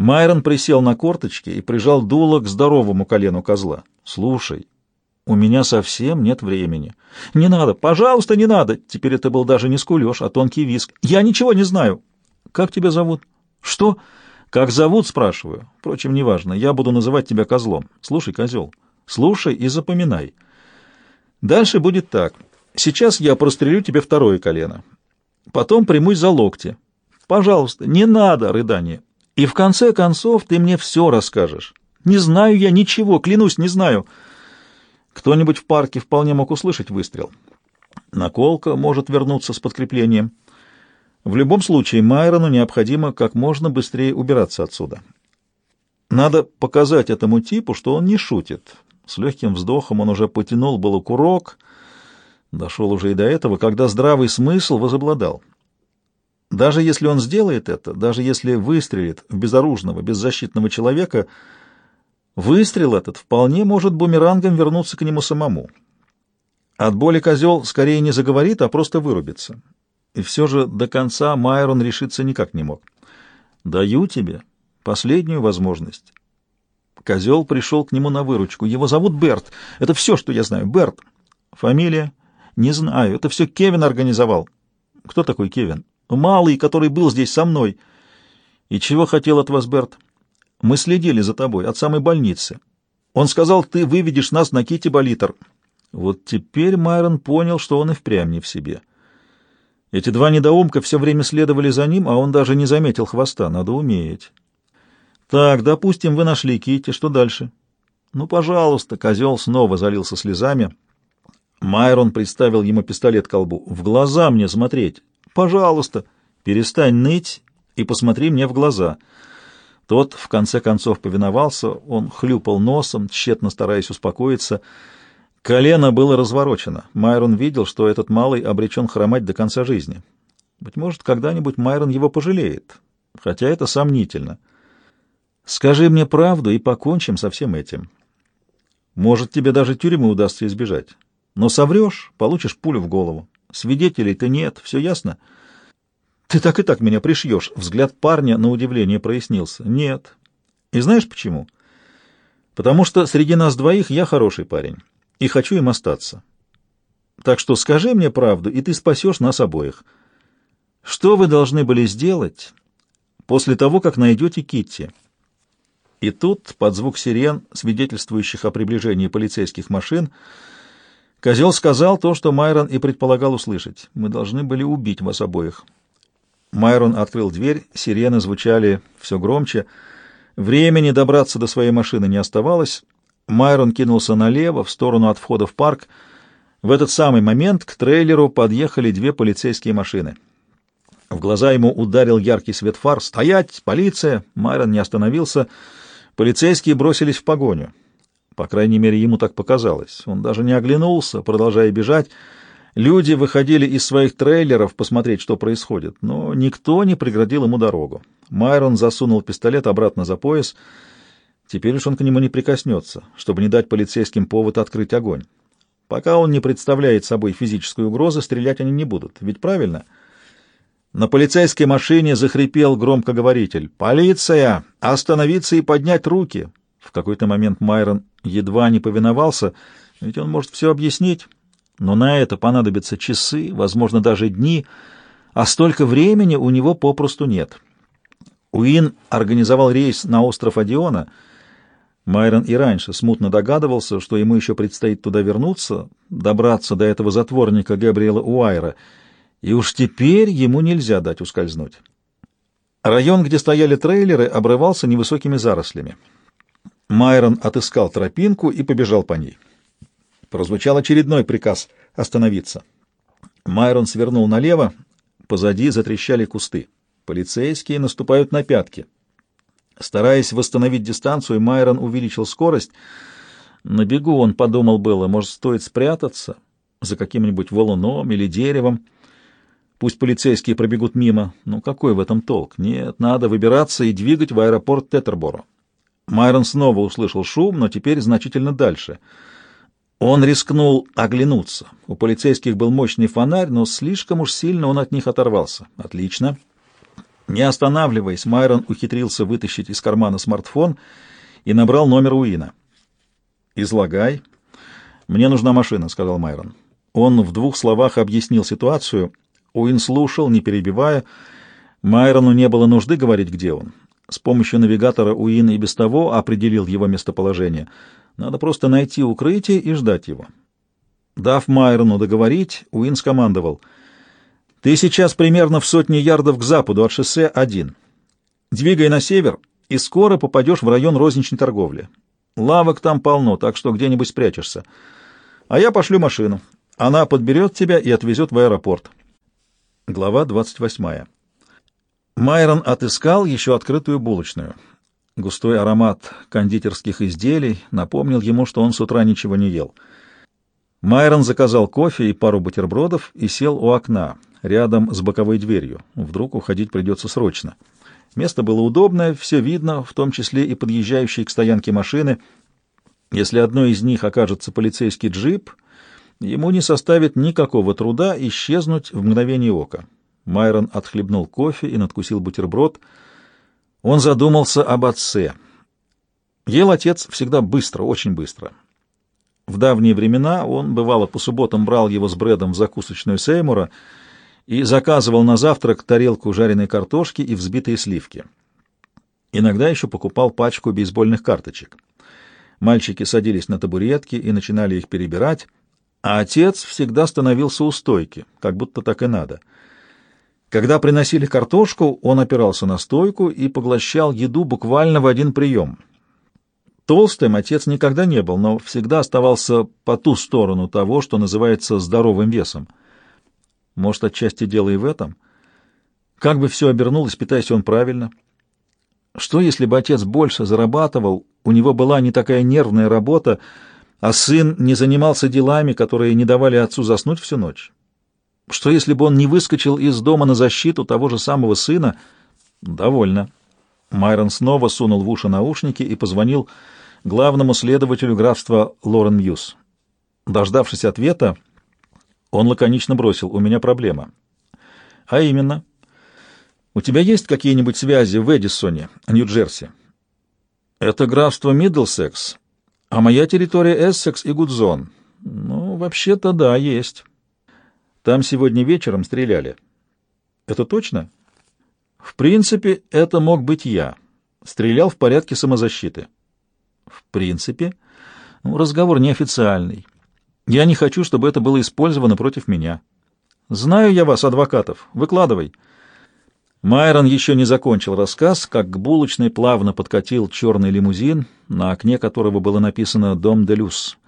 Майрон присел на корточки и прижал дуло к здоровому колену козла. «Слушай, у меня совсем нет времени. Не надо, пожалуйста, не надо!» Теперь это был даже не скулеж, а тонкий виск. «Я ничего не знаю!» «Как тебя зовут?» «Что?» «Как зовут?» — спрашиваю. Впрочем, неважно. Я буду называть тебя козлом. Слушай, козел, слушай и запоминай. Дальше будет так. Сейчас я прострелю тебе второе колено. Потом примусь за локти. Пожалуйста, не надо рыдания. И в конце концов ты мне все расскажешь. Не знаю я ничего, клянусь, не знаю. Кто-нибудь в парке вполне мог услышать выстрел. Наколка может вернуться с подкреплением. В любом случае, Майрону необходимо как можно быстрее убираться отсюда. Надо показать этому типу, что он не шутит. С легким вздохом он уже потянул было курок, дошел уже и до этого, когда здравый смысл возобладал. Даже если он сделает это, даже если выстрелит в безоружного, беззащитного человека, выстрел этот вполне может бумерангом вернуться к нему самому. От боли козел скорее не заговорит, а просто вырубится. И все же до конца Майрон решиться никак не мог. «Даю тебе последнюю возможность». Козел пришел к нему на выручку. Его зовут Берт. Это все, что я знаю. Берт. Фамилия? Не знаю. Это все Кевин организовал. Кто такой Кевин? Малый, который был здесь со мной. И чего хотел от вас Берт? Мы следили за тобой от самой больницы. Он сказал, ты выведешь нас на Кити Болитер. Вот теперь Майрон понял, что он и впрямь не в себе. Эти два недоумка все время следовали за ним, а он даже не заметил хвоста. Надо уметь. Так, допустим, вы нашли Кити. Что дальше? Ну, пожалуйста. Козел снова залился слезами. Майрон приставил ему пистолет колбу. В глаза мне смотреть. Пожалуйста, перестань ныть и посмотри мне в глаза. Тот, в конце концов, повиновался. Он хлюпал носом, тщетно стараясь успокоиться. Колено было разворочено. Майрон видел, что этот малый обречен хромать до конца жизни. Быть может, когда-нибудь Майрон его пожалеет, хотя это сомнительно. Скажи мне правду и покончим со всем этим. Может, тебе даже тюрьмы удастся избежать. Но соврешь — получишь пулю в голову. Свидетелей-то нет, все ясно? Ты так и так меня пришьешь. Взгляд парня на удивление прояснился. Нет. И знаешь почему? Потому что среди нас двоих я хороший парень и хочу им остаться. Так что скажи мне правду, и ты спасешь нас обоих. Что вы должны были сделать после того, как найдете Китти?» И тут, под звук сирен, свидетельствующих о приближении полицейских машин, козел сказал то, что Майрон и предполагал услышать. «Мы должны были убить вас обоих». Майрон открыл дверь, сирены звучали все громче. Времени добраться до своей машины не оставалось, Майрон кинулся налево, в сторону от входа в парк. В этот самый момент к трейлеру подъехали две полицейские машины. В глаза ему ударил яркий свет фар. «Стоять! Полиция!» Майрон не остановился. Полицейские бросились в погоню. По крайней мере, ему так показалось. Он даже не оглянулся, продолжая бежать. Люди выходили из своих трейлеров посмотреть, что происходит, но никто не преградил ему дорогу. Майрон засунул пистолет обратно за пояс — Теперь уж он к нему не прикоснется, чтобы не дать полицейским повод открыть огонь. Пока он не представляет собой физическую угрозу, стрелять они не будут. Ведь правильно? На полицейской машине захрипел громкоговоритель. «Полиция! Остановиться и поднять руки!» В какой-то момент Майрон едва не повиновался, ведь он может все объяснить. Но на это понадобятся часы, возможно, даже дни, а столько времени у него попросту нет. Уин организовал рейс на остров Одиона — Майрон и раньше смутно догадывался, что ему еще предстоит туда вернуться, добраться до этого затворника Габриэла Уайра, и уж теперь ему нельзя дать ускользнуть. Район, где стояли трейлеры, обрывался невысокими зарослями. Майрон отыскал тропинку и побежал по ней. Прозвучал очередной приказ остановиться. Майрон свернул налево, позади затрещали кусты. Полицейские наступают на пятки. Стараясь восстановить дистанцию, Майрон увеличил скорость. На бегу он подумал было, может, стоит спрятаться за каким-нибудь валуном или деревом. Пусть полицейские пробегут мимо. Ну, какой в этом толк? Нет, надо выбираться и двигать в аэропорт Тетерборо. Майрон снова услышал шум, но теперь значительно дальше. Он рискнул оглянуться. У полицейских был мощный фонарь, но слишком уж сильно он от них оторвался. Отлично. Не останавливаясь, Майрон ухитрился вытащить из кармана смартфон и набрал номер Уина. «Излагай». «Мне нужна машина», — сказал Майрон. Он в двух словах объяснил ситуацию. Уин слушал, не перебивая. Майрону не было нужды говорить, где он. С помощью навигатора Уин и без того определил его местоположение. Надо просто найти укрытие и ждать его. Дав Майрону договорить, Уин скомандовал — ты сейчас примерно в сотне ярдов к западу от шоссе 1. Двигай на север, и скоро попадешь в район розничной торговли. Лавок там полно, так что где-нибудь спрячешься. А я пошлю машину. Она подберет тебя и отвезет в аэропорт. Глава 28. Майрон отыскал еще открытую булочную. Густой аромат кондитерских изделий напомнил ему, что он с утра ничего не ел. Майрон заказал кофе и пару бутербродов и сел у окна — рядом с боковой дверью. Вдруг уходить придется срочно. Место было удобное, все видно, в том числе и подъезжающие к стоянке машины. Если одной из них окажется полицейский джип, ему не составит никакого труда исчезнуть в мгновение ока. Майрон отхлебнул кофе и надкусил бутерброд. Он задумался об отце. Ел отец всегда быстро, очень быстро. В давние времена он, бывало, по субботам брал его с Брэдом в закусочную Сеймура — и заказывал на завтрак тарелку жареной картошки и взбитые сливки. Иногда еще покупал пачку бейсбольных карточек. Мальчики садились на табуретки и начинали их перебирать, а отец всегда становился у стойки, как будто так и надо. Когда приносили картошку, он опирался на стойку и поглощал еду буквально в один прием. Толстым отец никогда не был, но всегда оставался по ту сторону того, что называется здоровым весом — может, отчасти дело и в этом? Как бы все обернулось, питаясь он правильно? Что, если бы отец больше зарабатывал, у него была не такая нервная работа, а сын не занимался делами, которые не давали отцу заснуть всю ночь? Что, если бы он не выскочил из дома на защиту того же самого сына? Довольно. Майрон снова сунул в уши наушники и позвонил главному следователю графства Лорен Мьюз. Дождавшись ответа, он лаконично бросил, у меня проблема. А именно, у тебя есть какие-нибудь связи в Эдисоне, Нью-Джерси? Это графство Миддлсекс, а моя территория Эссекс и Гудзон. Ну, вообще-то да, есть. Там сегодня вечером стреляли. Это точно? В принципе, это мог быть я. Стрелял в порядке самозащиты. В принципе, ну, разговор неофициальный. Я не хочу, чтобы это было использовано против меня. Знаю я вас, адвокатов. Выкладывай. Майрон еще не закончил рассказ, как к булочной плавно подкатил черный лимузин, на окне которого было написано «Дом де Люс».